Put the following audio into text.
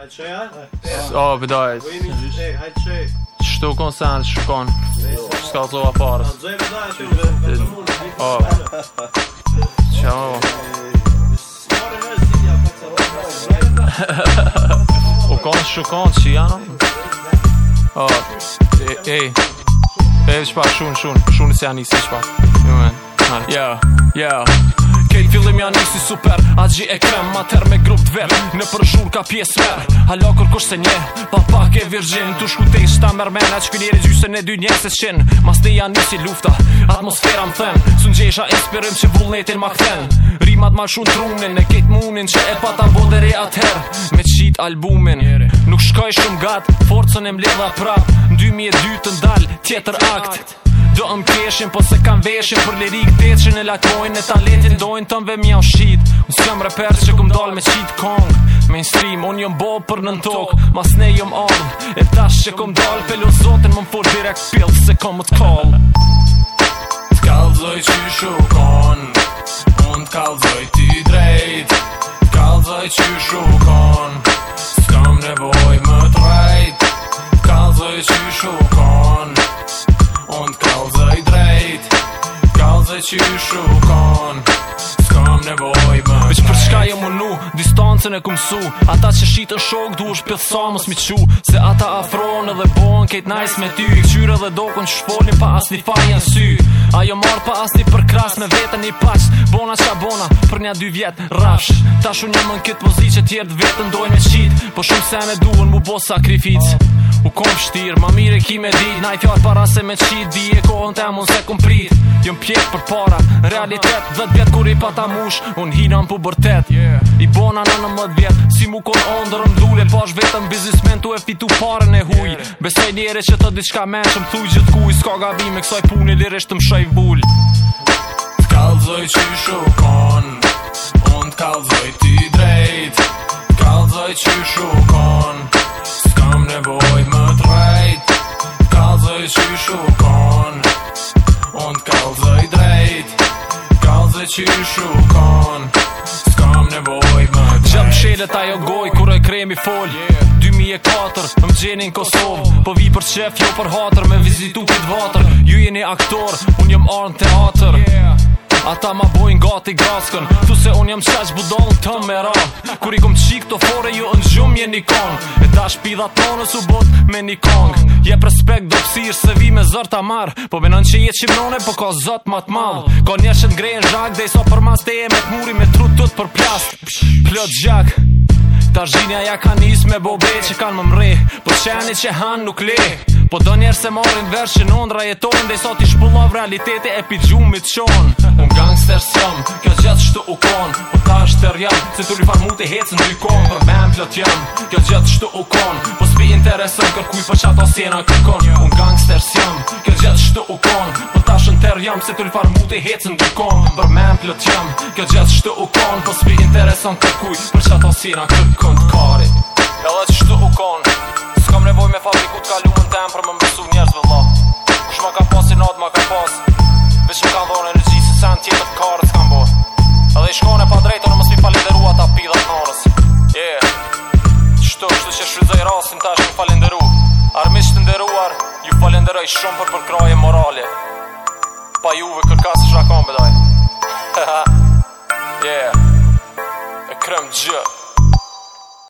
Hajtë qëja? O, bëdajt. Hajtë qëj. Shtu kënë sanë, shkon. Shka të lova parës. O. Qëmë. O kënë shukon që janë? O. Ej. shpa, shun, shun. Shun si janë i si shpa. Jumën. Ja, ja fillim janë nisi super A e krem, ma me grup të vim Në përshur ka pjesë mer Halo kur kush se nje Pa pak e virgjin Tu shku te ishta mermena Që kënjeri gjyse në dy njerës e shqin Mas ne janë nisi lufta Atmosfera më thëm Së në gjesha e që vullnetin ma këthen Rimat ma shun trunin E kit munin që e pata vodere atëher Me qit albumin Nuk shkoj shumë gat Forcën e mledha prap Në 2002 të ndal Tjetër akt Do më keshin, po se kam veshin Për lirik deqin e lakojnë E talentin dojnë tëmve mja u shqit Në së këmë repertë që këmë dalë me qit kong Mainstream, unë jom bo për nën tokë Mas ne jom ardhëm E tash që këmë dalë Pelu zotin më më fur direkt pilë Se kom më t'kall T'kallzoj që shukon Unë t'kallzoj ti drejt T'kallzoj që shukon që ju shukon Kam nevoj më Veç për shka jem unu Distancën e kumësu Ata që shitë në shok Du është pjëtë sa mësë mi qu Se ata afronë edhe bonë Kejtë najs me ty I këqyre dhe dokon që shpolin Pa asni fa janë sy Ajo marë pa asni për krasë Me vetën i paqë Bona qa bona Për nja dy vjetë Rash Ta shunë një mën këtë muzikë Që tjertë vetën dojnë e qitë Po shumë se me duhen Mu bo sakrificë U kom shtirë, ma mire ki me di Na i fjarë para se me qi di e kohën te mon se kum prit Jëm pjekë për para, realitet dhe të vjetë kur i pata mush Unë hina në pubertet, i bona në në më vjetë Si mu kon ondër më dule, pash vetëm biznismen tu e fitu pare në huj Besaj njere që të diçka menë që më thuj gjithë kuj Ska gavi me kësaj puni lirish të më shaj bull Kalzoj që shukon, unë ti drejt Kalzoj që shukon Ta jo goj kur e kremi fol 2004 më gjeni në Kosovë Po vi për shef jo për hatër me vizitu këtë vatër Ju jeni aktor, unë jëmë arën teatër Ata ma bojnë gati graskën Tu se unë jëmë qaq budonë të më ra Kur i kom qik të fore ju në gjumë jeni kong E ta shpida tonë su bot me një kong Je prespekt do pësirë se vi me zërë ta marë Po benon që je qimnone po ka zëtë ma të malë Ka njeshtë zhak Dhe i so për mas te e me të muri me trutut për plast Plot gjakë Ta ja ka njës me bobe që kanë më mre Po që që hanë nuk le Po do njerë se marrin vërsh që nëndra jeton Dhe i sot i shpullov realiteti e piju mi qon Un gangster sëm, kjo gjatë shtu u kon Po ta është të rjanë, se të rifar mu të hecë në dy kon Për po me më kjo gjatë shtu u kon Po s'pi interesën, kërkuj për po qatë o sjena kërkon Un gangster sëm, kjo gjatë shtu u kon Po Ter jam se tull farmuti hecën dhe kon Për me më plët jam, kjo gjithë shtu u kon Po s'pi intereson kuj për që ato sira në kërkë kënd dhe që shtu u kon S'kam nevoj me fabriku t'kallu në tem për më mbesu njerëz vëlla Kush ma ka pas i nad ma ka pas Veç më ka dhonë energji se sen tjetër t'kare s'kam bo Edhe i shkone pa drejto në më s'pi falenderu ata pi dhe Yeah Shtu, shtu që shrydzoj rasin ta shumë falenderu Armisht të nderuar, ju falenderoj shumë për përkraje morale pa juve kërka se shra kombe dojnë Yeah E krem gjë